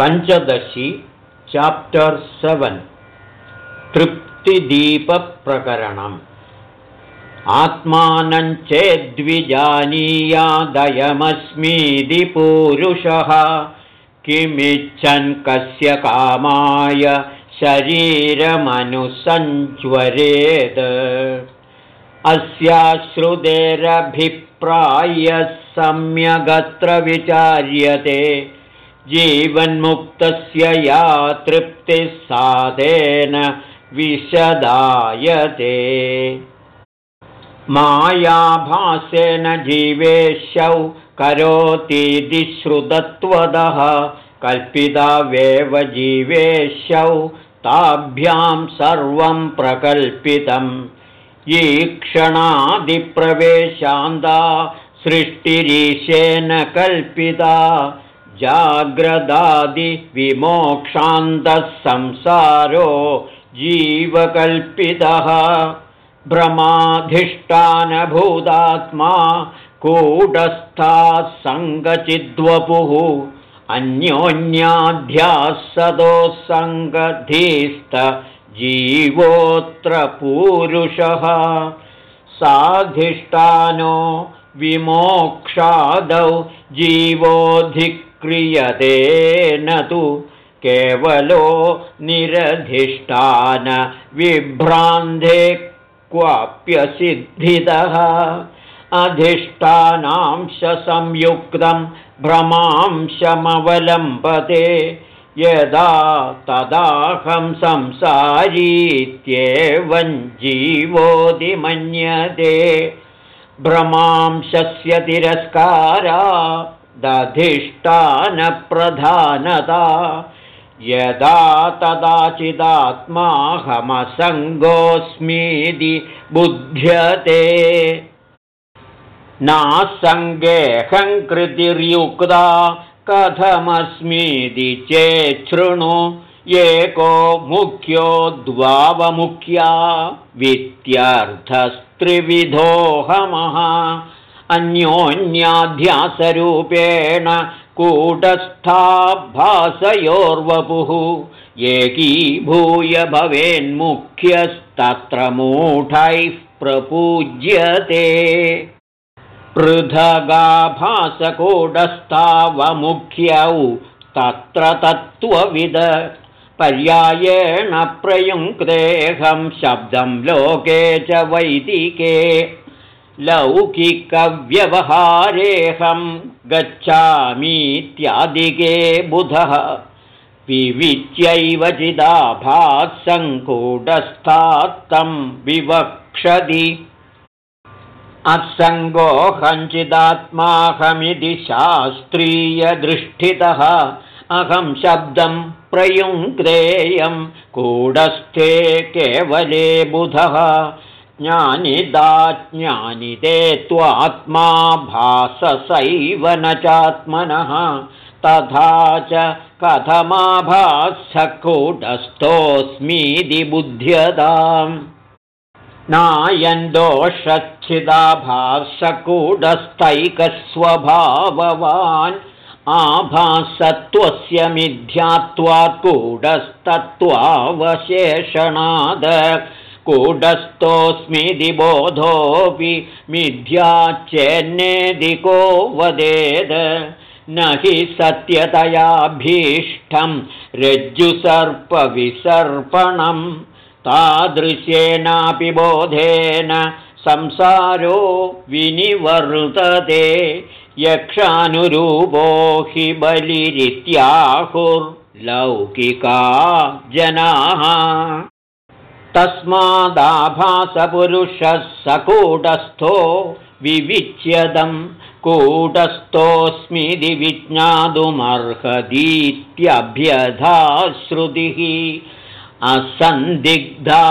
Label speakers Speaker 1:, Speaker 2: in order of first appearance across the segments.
Speaker 1: Panchadashi chapter seven तृप्तिदीपप्रकरणम्. आत्मानं चेद्विजानीयादयमस्मीति पूरुषः किमिच्छन् कस्य कामाय शरीरमनुसञ्ज्वरेत्। अस्याश्रुतेरभिप्रायः सम्यगत्र विचार्यते जीवन्मुक्तस्य या तृप्तिः साधेन विशदायते मायाभासेन जीवेशौ करोतीति श्रुतत्वदः कल्पितावेव जीवेशौ ताभ्यां सर्वं प्रकल्पितम्। ईक्षणादिप्रवेशान्ता सृष्टिरीशेन कल्पिता जाग्रदादिविमोक्षान्तः संसारो जीवकल्पितः भ्रमाधिष्ठानभूतात्मा कूटस्थाः सङ्गचिद्वपुः अन्योन्याध्यासदो सङ्गधीस्त जीवोऽत्र पूरुषः साधिष्ठानो विमोक्षादौ जीवोऽधिक्रियते न तु केवलो निरधिष्ठानविभ्रान्धे क्वाप्यसिद्धितः। अधिष्ठानांशसंयुक्तं भ्रमांशमवलम्बते यदा तदाहं संसारीत्येवं जीवोऽधिमन्यते भ्रमांशस्य तिरस्कारा दधिष्ठानप्रधानता। यदा तदाचिदात्माहमसङ्गोऽस्मीति बुध्यते। नासङ्गेऽहङ्कृतिर्युक्ता कथमस्मीति चेच्छृणु। एको मुख्यो द्वावमुख्या। वित्यर्थस्त्रिविधोऽहमः अन्योन्याध्यासरूपेण कूटस्थाभासयोर्वपुः एकीभूय भवेन्मुख्यस्तत्र मूढैः प्रपूज्यते। पृथगाभासकूटस्थावमुख्यौ तत्र तत्त्वविद पर्यायेण प्रयुङ्क्तेऽहं शब्दं लोके च वैदिके लौकिकव्यवहारेऽहं गच्छामीत्यादिके बुधः। विविच्यैव चिदाभासङ्कूटस्थात्तं विवक्षति। असङ्गोऽहञ्चिदात्माहमिति शास्त्रीयदृष्टितः। अहं शब्दं प्रयुङ्क्तेयं कूढस्थे केवले बुधः ज्ञानिदाज्ञानिते त्वात्मा भाससैव न चात्मनः तथा च कथमाभासकूटस्थोऽस्मीति बुध्यताम्। नायन्दोषच्छिदाभासकूटस्थैकस्वभाववान् आभासत्वस्य मिथ्यात्वात् कूटस्तत्त्वावशेषणाद कूटस्थोऽस्मिति बोधोऽपि मिथ्या चेन्नेदिको वदेद न हि सत्यतयाभीष्टं रज्जुसर्पविसर्पणम् तादृशेनापि बोधेन संसारो विनिवर्तते। यक्षानुरूपो हि बलिरित्याहुर्लौकिका जनाः तस्मादाभासपुरुषः सकूटस्थो विविच्यदं कूटस्थोऽस्मिति विज्ञातुमर्हतीत्यभ्यधा श्रुतिः असन्दिग्धा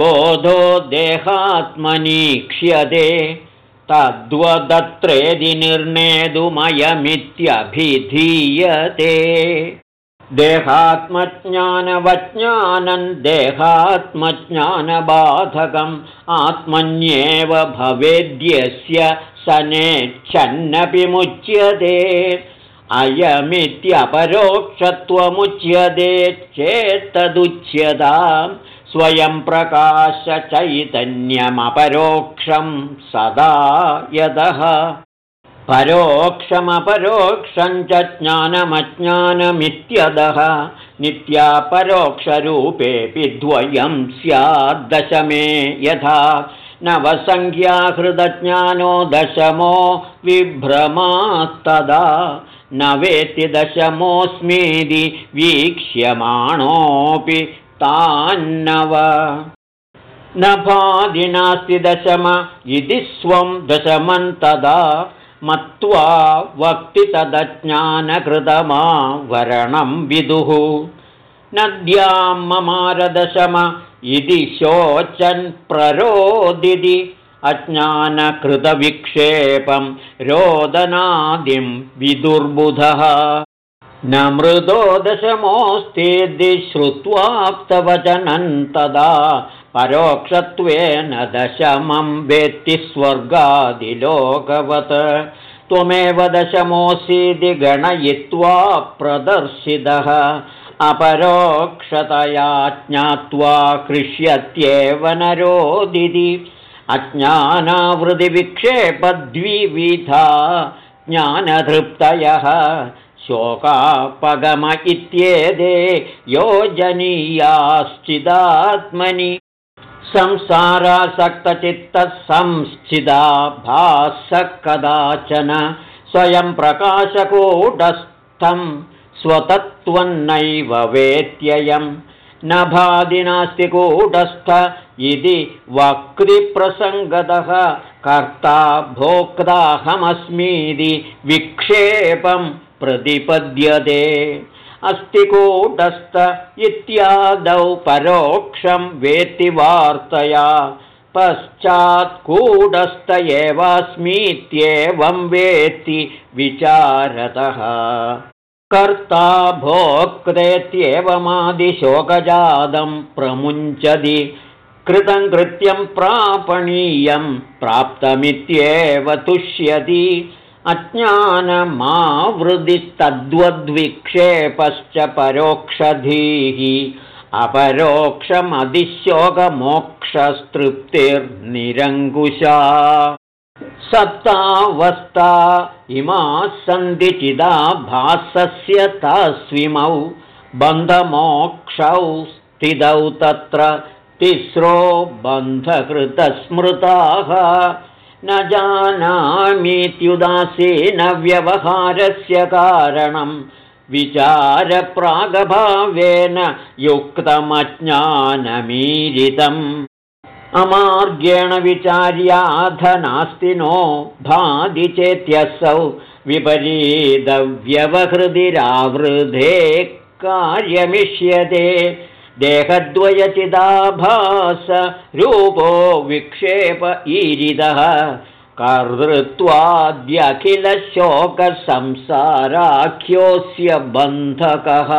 Speaker 1: बोधो देहात्मनीक्ष्यते तद्वदत्रेदि निर्णेतुमयमित्यभिधीयते देहात्मज्ञानवज्ञानं देहात्मज्ञानबाधकम् आत्मन्येव भवेद्यस्य सनेच्छन्नपि मुच्यते। अयमित्यपरोक्षत्वमुच्यते चेत्तदुच्यतां स्वयं प्रकाशचैतन्यमपरोक्षं सदा यतः परोक्षमपरोक्षं च ज्ञानमज्ञानमित्यदः नित्यापरोक्षरूपेऽपि द्वयं स्याद्दशमे यथा नवसङ्ख्याहृदज्ञानो दशमो विभ्रमास्तदा न वेत्ति दशमोऽस्मीति वीक्ष्यमाणोऽपि तान्नव। न भादिनास्ति दशम इति स्वं दशमन्तदा मत्वा वक्ति तदज्ञानकृतमा वरणं विदुः। नद्यां ममारदशम इति शोचन् प्ररोदिति अज्ञानकृतविक्षेपं रोदनादिं विदुर्बुधः। न मृदो दशमोऽस्तीति श्रुत्वाप्तवचनं तदा परोक्षत्वेन दशमं वेत्ति स्वर्गादिलोकवत्। त्वमेव दशमोऽसीति गणयित्वा प्रदर्शितः। अपरोक्षतया ज्ञात्वा कृष्यत्येव नरोदिति अज्ञानावृदिविक्षेपद्विविधा ज्ञानतृप्तयः। शोकापगम इत्येते योजनीयाश्चिदात्मनि संसारासक्तचित्तः संश्चिदा भासः कदाचन स्वयं प्रकाशकूटस्थं स्वतत्त्वन्नैव वेत्ययं न भादिनास्ति कूटस्थ इति वक्तिप्रसङ्गतः कर्ता भोक्ताहमस्मीति विक्षेपं प्रतिपद्यते अस्ति कूटस्थ इत्यादौ परोक्षं वेत्ति वार्तया। पश्चात्कूटस्थ एवास्मीत्येवं वेत्ति विचारतः। कर्ता भोक्तेत्येवमादिशोकजातं प्रमुञ्चति। कृतं कृत्यं प्रापणीयं प्राप्तमित्येव तुष्यति अज्ञानमावृदिस्तद्वद्विक्षेपश्च परोक्षधीः अपरोक्षमधिशोकमोक्षस्तृप्तिर्निरङ्कुशा। सप्तावस्था इमाः सन्ति चिदाभासस्य तस्विमौ बन्धमोक्षौ स्थितौ तत्र तिस्रो बन्धकृतस्मृताः न जानामीत्युदासीनव्यवहारस्य कारणं विचारप्रागभावेन युक्तमज्ञानमीरितम् अमार्गेण विचार्याध नास्ति नो भादि चेत्यसौ विपरीतव्यवहृदिरावृधे कार्यमिष्यते देहद्वयचिदाभास रूपो विक्षेप ईरिदः कर्तृत्वाद्यखिलशोकसंसाराख्योऽस्य बन्धकः।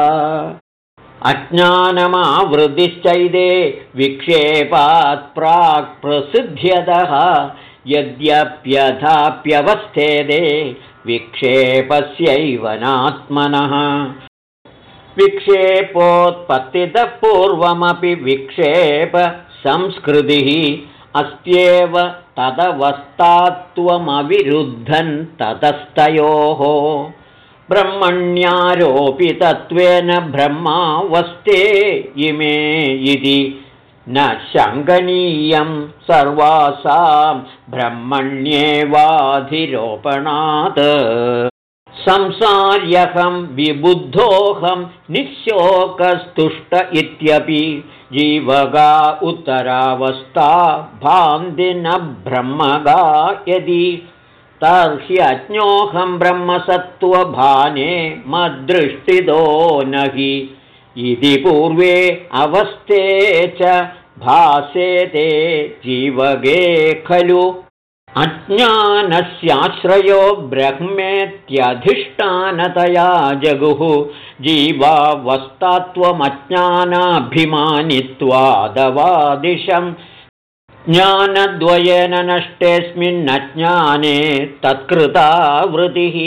Speaker 1: अज्ञानमावृतिश्चैदे विक्षेपात् प्राक् प्रसिद्ध्यतः यद्यप्यथाप्यवस्थेदे विक्षेपस्यैव नात्मनः विक्षेपोत्पत्तितः पूर्वमपि विक्षेपसंस्कृतिः अस्त्येव तदवस्थात्वमविरुद्धन् ततस्तयोः। ब्रह्मण्यारोपितत्वेन ब्रह्मावस्थे इमे इति न शङ्कनीयं सर्वासां ब्रह्मण्येवाधिरोपणात् संसार्यहं विबुद्धोऽहं निःशोकस्तुष्ट इत्यपि जीवगा उत्तरावस्था भान्ति न ब्रह्मगा यदि तर्ह्यज्ञोऽहं ब्रह्मसत्त्वभाने मद्दृष्टिदो न हि इति पूर्वे अवस्थे च भासेते जीवगे खलु अज्ञानस्याश्रयो ब्रह्मेत्यधिष्ठानतया जगुः जीवावस्तात्वमज्ञानाभिमानित्वादवादिशम् ज्ञानद्वयेन नष्टेऽस्मिन्नज्ञाने तत्कृता वृतिः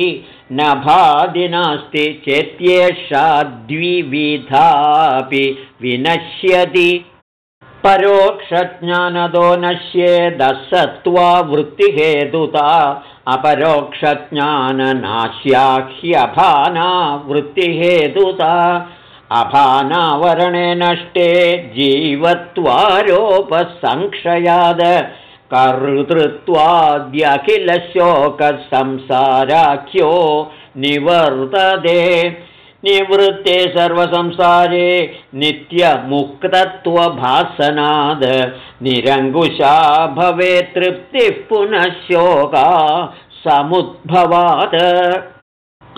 Speaker 1: न भादि नास्ति चेत्येषा द्विविधापि विनश्यति परोक्षज्ञानदो नश्येदसत्त्वा वृत्तिहेतुता। अपरोक्षज्ञाननाश्याह्यभाना वृत्तिहेतुता। अभानावरणे नष्टे जीवत्वारोपसंक्षयाद कर्तृत्वाद्यखिलशोकसंसाराख्यो निवर्तते निवृत्ते सर्वसंसारे नित्यमुक्तत्वभासनाद। निरङ्कुशा भवेत् तृप्तिः पुनः शोका समुद्भवात्।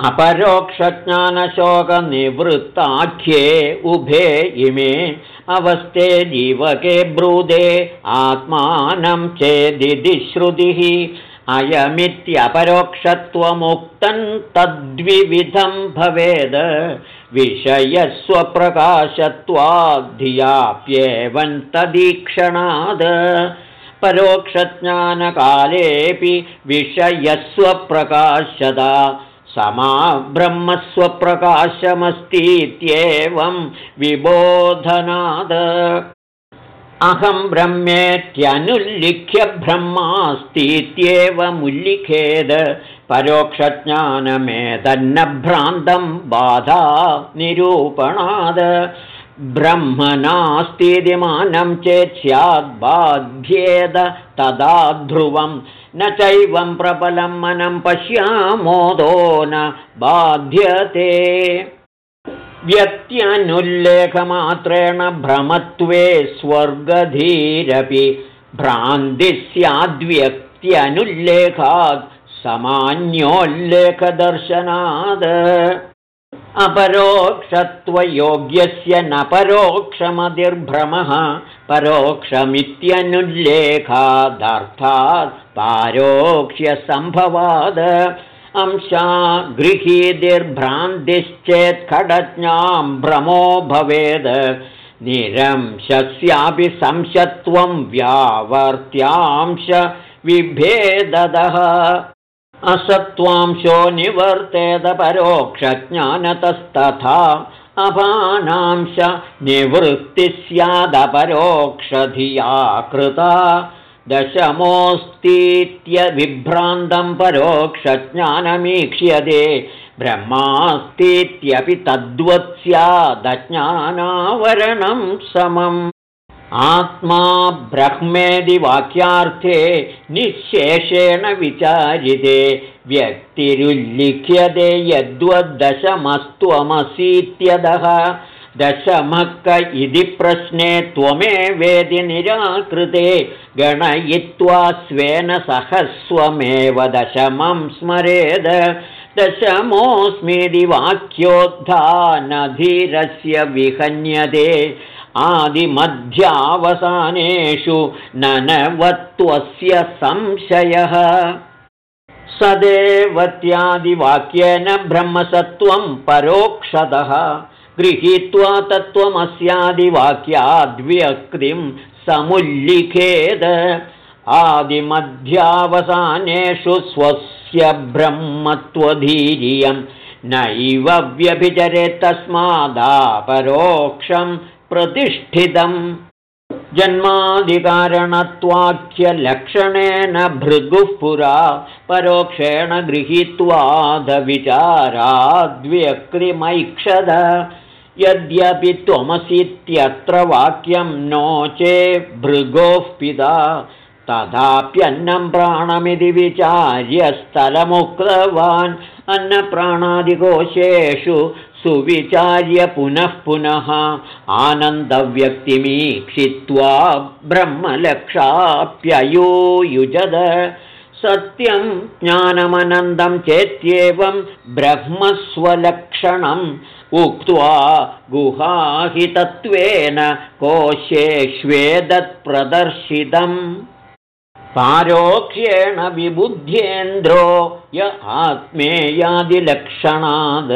Speaker 1: अपरोक्षज्ञानशोकनिवृत्ताख्ये उभे इमे अवस्थे जीवके ब्रूदे आत्मानं चेदिति श्रुतिः अयमित्यपरोक्षत्वमुक्तं तद्विविधं भवेद। विषयस्वप्रकाशत्वाद्धियाप्येवं तदीक्षणाद् परोक्षज्ञानकालेऽपि विषयस्वप्रकाशदा। समा ब्रह्मस्वप्रकाशमस्तीत्येवं विबोधनाद। अहं ब्रह्मेत्यनुल्लिख्य ब्रह्मास्तीत्येवमुल्लिखेद परोक्षज्ञानमेतन्न भ्रान्तं बाधा निरूपणाद। ब्रह्म नास्तीदिमानं चेत् स्याद्बाध्येद। तदा ध्रुवं न चैवं प्रबलं मनं पश्यामोदो न बाध्यते। व्यक्त्यनुल्लेखमात्रेण भ्रमत्वे स्वर्गधीरपि भ्रान्तिः स्याद्व्यक्त्यनुल्लेखात् समान्योल्लेखदर्शनाद। अपरोक्षत्वयोग्यस्य न परोक्षमतिर्भ्रमः परोक्षमित्यनुल्लेखादर्थात् पारोक्ष्यसम्भवाद। अंशा गृहीतिर्भ्रान्तिश्चेत् खडज्ञां भ्रमो भवेद् निरंशस्यापि संशत्वं व्यावर्त्यांश विभेददः। असत्त्वांशो निवर्तेद परोक्षज्ञानतस्तथा अपानांश निवृत्तिः स्यादपरोक्षधिया कृता दशमोऽस्तीत्यविभ्रान्तं परोक्षज्ञानमीक्ष्यते। ब्रह्मास्तीत्यपि तद्वत् स्यादज्ञानावरणं समम्। आत्मा ब्रह्मेदि वाक्यार्थे निःशेषेण विचारिते। व्यक्तिरुल्लिख्यते यद्वद्दशमस्त्वमसीत्यदः दशमक्क इति प्रश्ने त्वमेवेदि निराकृते गणयित्वा स्वेन सह स्वमेव दशमं स्मरेद। दशमोऽस्मीति वाक्योद्धानधीरस्य विहन्यते। आदिमध्यावसानेषु ननवत्वस्य संशयः। सदेवत्यादिवाक्येन ब्रह्मसत्त्वं परोक्षतः गृहीत्वा तत्त्वमस्यादिवाक्याद्व्यक्तिं समुल्लिखेद। आदिमध्यावसानेषु स्वस्य ब्रह्मत्वधीरियं नैव व्यभिचरे तस्मादापरोक्षं प्रतिष्ठितम्। जन्मादिकारणत्वाख्यलक्षणेन भृगुः पुरा परोक्षेण गृहीत्वादविचाराद्व्यक्तिमैक्षद यद्यपि त्वमसीत्यत्र वाक्यं नो चे भृगोः पिता तथाप्यन्नं प्राणमिति विचार्य स्थलमुक्तवान् अन्नप्राणादिकोशेषु सुविचार्य पुनः पुनः आनन्दव्यक्तिमीक्षित्वा ब्रह्मलक्षाप्ययोयुजद। सत्यं ज्ञानमनन्दं चेत्येवं ब्रह्मस्वलक्षणम् उक्त्वा गुहाहितत्वेन कोशेष्वेदत्प्रदर्शितम् पारोक्ष्येण विबुध्येन्द्रो य आत्मेयादिलक्षणाद्।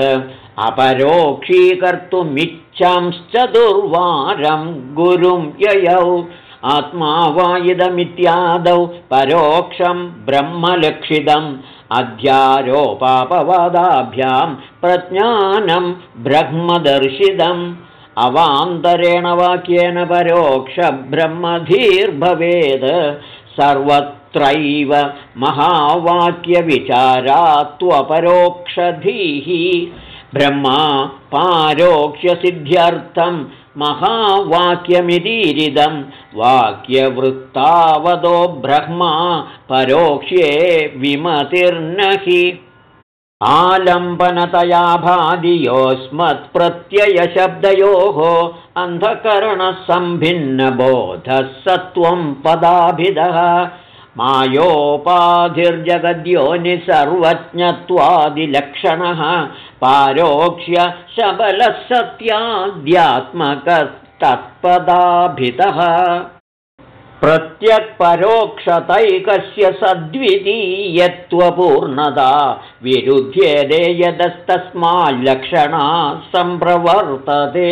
Speaker 1: अपरोक्षीकर्तुमिच्छांश्च दुर्वारं गुरुं ययौ आत्मा वा इदमित्यादौ परोक्षं ब्रह्मलक्षितम् अध्यारोपापवादाभ्यां प्रज्ञानं ब्रह्मदर्शितम्। अवान्तरेण वाक्येन परोक्षब्रह्मधीर्भवेद् सर्वत्रैव महावाक्यविचारात्वपरोक्षधीः। ब्रह्मा पारोक्ष्यसिद्ध्यर्थं महावाक्यमिदीरिदं वाक्यवृत्तावदो ब्रह्मा परोक्ष्ये विमतिर्न हि आलम्बनतया भादियोऽस्मत्प्रत्ययशब्दयोः अन्धकरणसम्भिन्नबोधः सत्त्वं पदाभिदः मायोपाधिर्जगद्योनि सर्वज्ञत्वादिलक्षणः पारोक्ष्य शबलः सत्याद्यात्मकस्तत्पदाभितः प्रत्यक्परोक्षतैकस्य सद्वितीयत्वपूर्णता विरुध्येदे यदस्तस्माल्लक्षणा सम्प्रवर्तते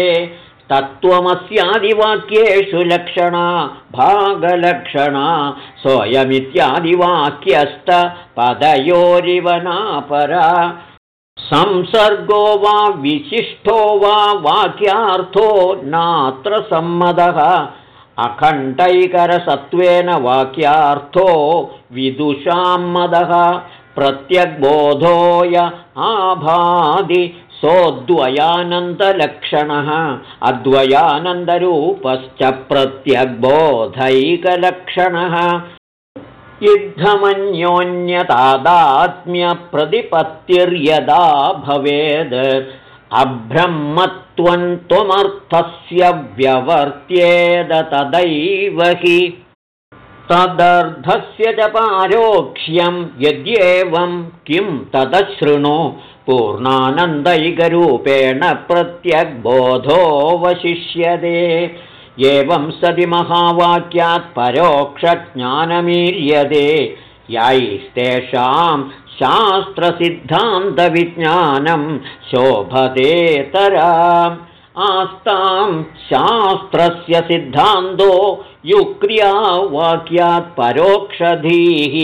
Speaker 1: तत्त्वमस्यादिवाक्येषु लक्षणा भागलक्षणा नापरा संसर्गो वा विशिष्टो वा वाक्यार्थो नात्र सम्मदः। अखण्डैकरसत्त्वेन वाक्यार्थो विदुषाम्मदः प्रत्यग्बोधोय आभादि सोऽद्वयानन्दलक्षणः अद्वयानन्दरूपश्च प्रत्यग्बोधैकलक्षणः। युद्धमन्योन्यतादात्म्यप्रतिपत्तिर्यदा भवेद्। अब्रह्मत्वं त्वमर्थस्य व्यवर्त्येद तदैव हि। तदर्धस्य च पारोक्ष्यं यद्येवं किं तदशृणु पूर्णानन्दैकरूपेण प्रत्यग्बोधोऽवशिष्यते एवं सति महावाक्यात् परोक्षज्ञानमीर्यते। यैस्तेषां शास्त्रसिद्धान्तविज्ञानं शोभतेतराम् आस्तां शास्त्रस्य सिद्धान्तो युक्रिया वाक्यात् परोक्षधीः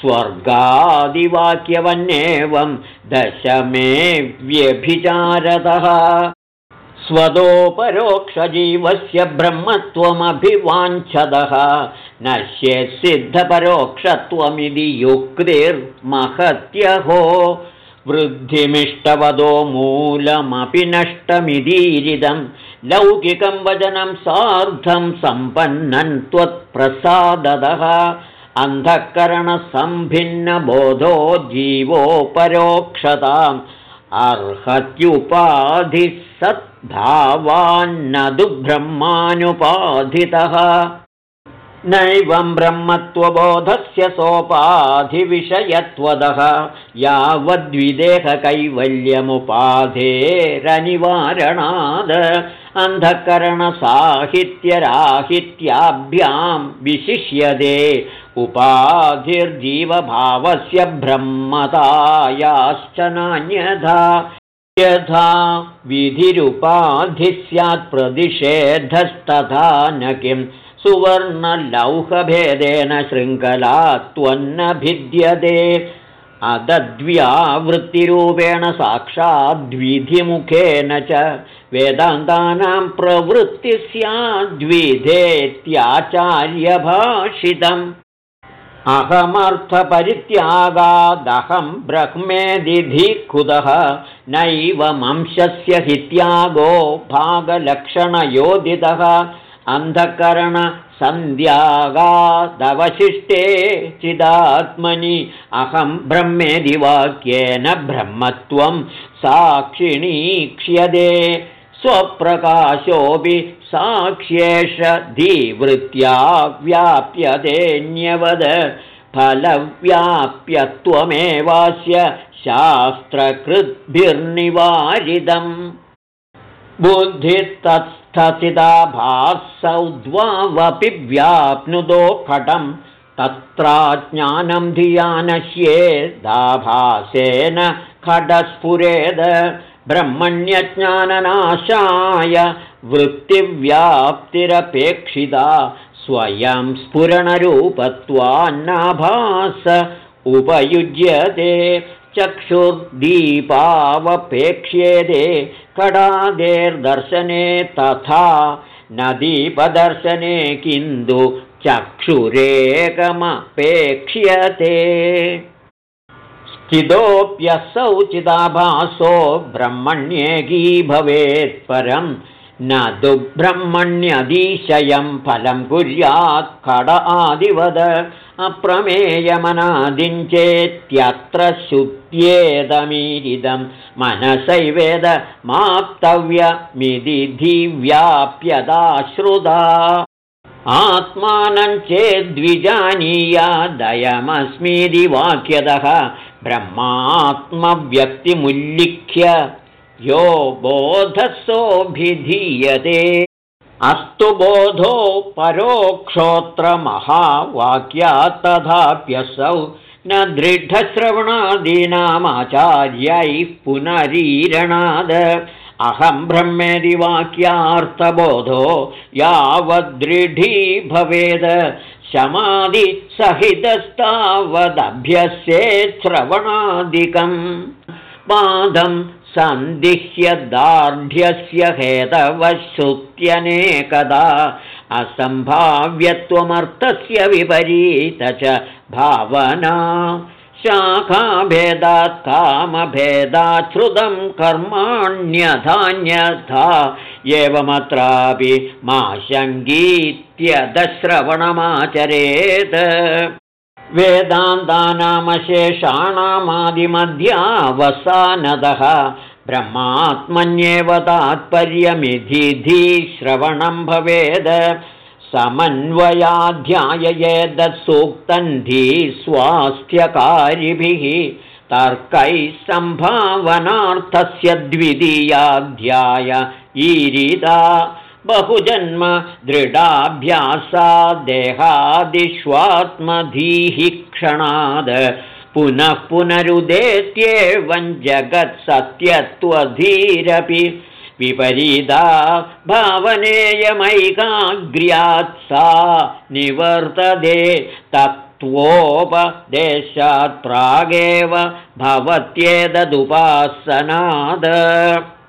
Speaker 1: स्वर्गादिवाक्यवन्येवं दशमे व्यभिचारतः। स्वतोपरोक्षजीवस्य ब्रह्मत्वमभिवाञ्छदः। नश्येत्सिद्धपरोक्षत्वमिति युक्तिर्महत्यहो। वृद्धिमिष्टवदो मूलमपि नष्टमिदीरिदं। लौकिकं वचनं सार्धं सम्पन्नं त्वत्प्रसादतः अन्धःकरणसम्भिन्नबोधो जीवोपरोक्षताम् अर्हत्युपाधिः सद्भावान्न ब्रह्मानुपाधितः नैवं ब्रह्मत्वबोधस्य सोपाधिविषयत्वदः। यावद्विदेहकैवल्यमुपाधेरनिवारणाद्। अन्धकरणसाहित्यराहित्याभ्यां विशिष्यते उपाधिर्जीवभावस्य ब्रह्मतायाश्च नान्यथा। यथा विधिरुपाधिः स्यात् प्रतिषेधस्तथा न किम्। सुवर्णलौहभेदेन शृङ्खला त्वन्न भिद्यते अदद्व्यावृत्तिरूपेण साक्षाद्विधिमुखेन च। वेदान्तानां प्रवृत्ति स्याद्विधेत्याचार्यभाषितम् अहमर्थपरित्यागादहं ब्रह्मेदिधिकुतः नैव मंशस्य हित्यागो भागलक्षणयोदितः। अन्धकरणसन्ध्यागादवशिष्टे चिदात्मनि। अहं ब्रह्मेदिवाक्येन ब्रह्मत्वं साक्षिणीक्ष्यते। स्वप्रकाशोऽपि साक्ष्येष धीवृत्या व्याप्यतेऽन्यवद फलव्याप्यत्वमेवास्य शास्त्रकृद्भिर्निवारितम्। बुद्धिस्तत् भासौ व्याप्नुदो खटं तत्रा ज्ञानं धिया नश्येदाभासेन खडस्फुरेद ब्रह्मण्यज्ञाननाशाय वृत्तिव्याप्तिरपेक्षिता स्वयं स्फुरणरूपत्वान्नाभास उपयुज्यते चक्षुर्दीपावपेक्ष्येते कडादेर्दर्शने तथा न दीपदर्शने किन्तु चक्षुरेकमपेक्ष्यते चिदोऽप्यसौ चिदाभासो ब्रह्मण्येकी भवेत् परं। न दुब्रह्मण्यदीशयं फलं कुर्यात् खड आदिवद। अप्रमेयमनादिञ्चेत्यत्र शुद्ध्येदमीरिदं मनसैवेद माप्तव्यमिदिधिव्याप्यदाश्रुदा आत्मानं चेद्विजानीयादयमस्मीति वाक्यतः ब्रह्मात्मव्यक्तिमुल्लिख्य यो बोधसोऽभिधीयते। अस्तु बोधो परोक्षोत्रमहावाक्यात् तथाप्यसौ न दृढश्रवणादीनामाचार्यैः पुनरीरणाद। अहं ब्रह्मेदि वाक्यार्थबोधो यावद्दृढी भवेद शमादिसहितस्तावदभ्यस्येच्छ्रवणादिकम् पादं सन्दिह्य दार्ढ्यस्य हेतवश्रुत्यनेकदा असम्भाव्यत्वमर्थस्य विपरीत च भावना शाखाभेदात् कामभेदाच्छ्रुतं कर्माण्यथान्यथा एवमत्रापि मा शङ्गीत्यदश्रवणमाचरेत् वेदान्तानामशेषाणामादिमध्यावसानदः ब्रह्मात्मन्येव तात्पर्यमिधिधि श्रवणं भवेद समन्वयाध्याययेदत्सूक्तन्धी स्वास्थ्यकारिभिः तर्कैः सम्भावनार्थस्य द्वितीयाध्याय ईरिदा बहुजन्म दृढाभ्यासा देहादिष्वात्मधीः क्षणाद पुनः पुनरुदेत्येवं जगत्सत्यत्वधीरपि विपरीता भावनेयमैकाग्र्यात् सा निवर्तते तत्त्वोपदेशात् प्रागेव भवत्येतदुपासनाद